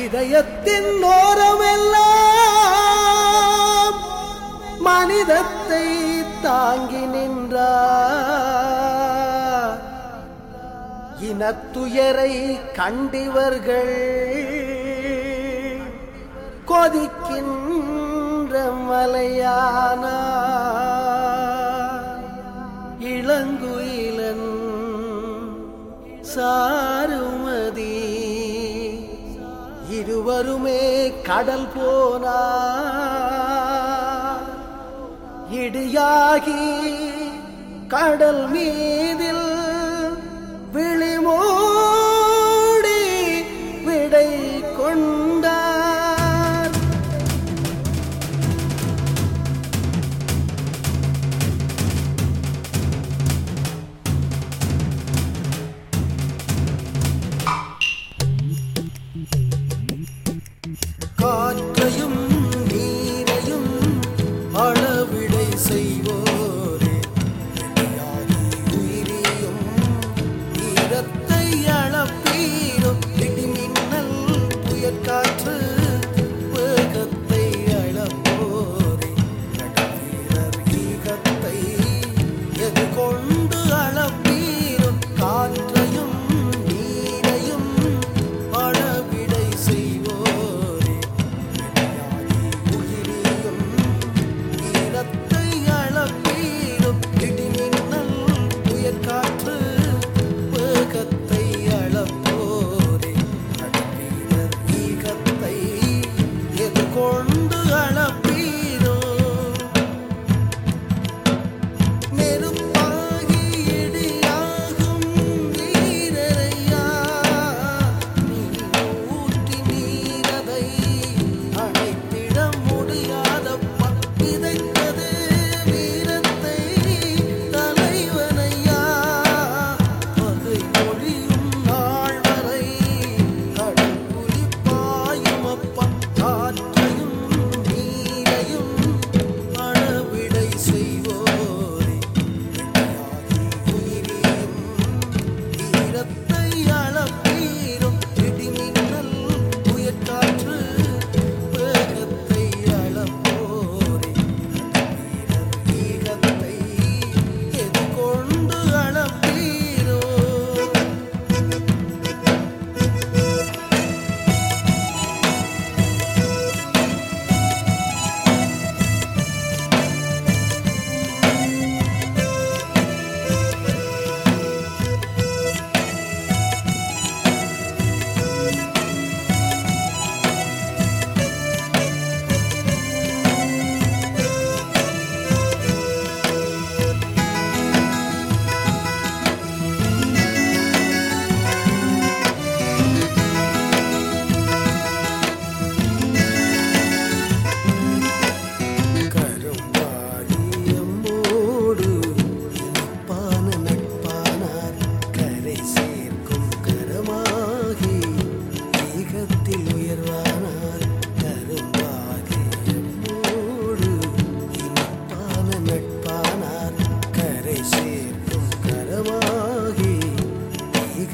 இதயத்தின் ஓரமெல்லாம் மனிதத்தை தாங்கி நின்றார். இனத்துயரை கண்டிவர்கள் கொதிக்கின்ற மலையான இளங்குயிலன் சாரும் ஒருவருமே கடல் போனா இடியாகி கடல் மீதில் விழிமோ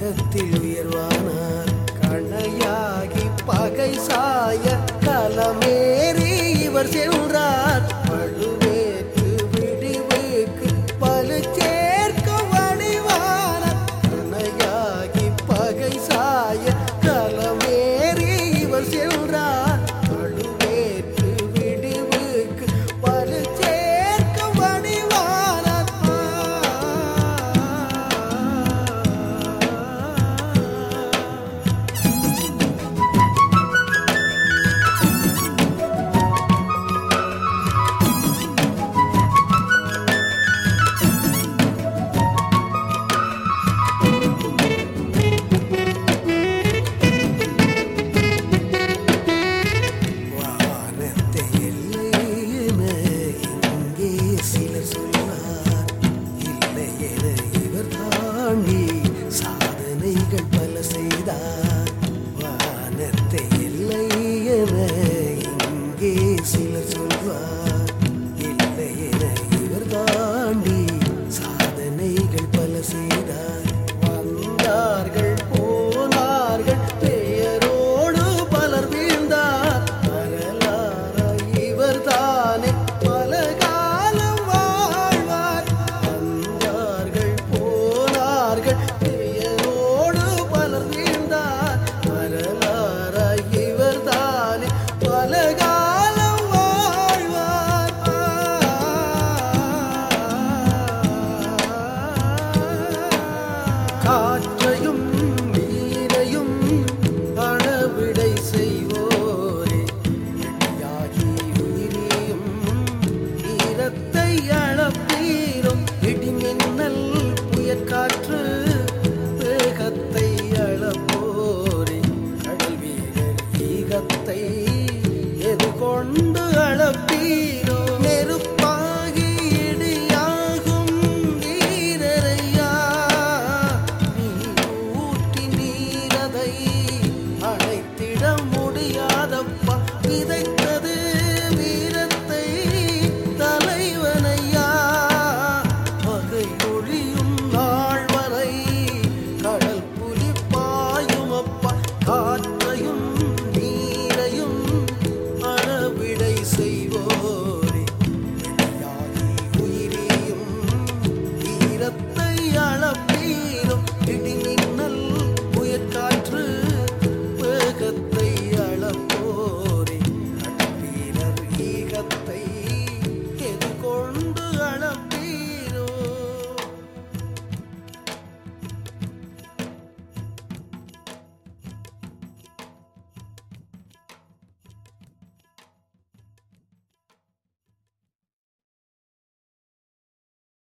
உலகத்தில் உயர்வானார். கணையாகி பகை சாய கலமேறி இவர் சென்றார்.